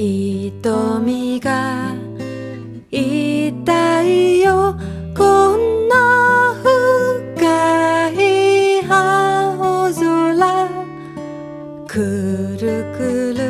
瞳が痛いよ。こんな深い青空。くるくる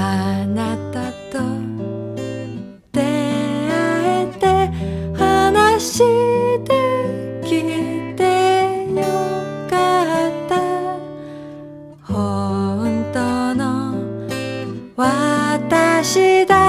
あなたと出会えて話できてよかった。本当の私だ。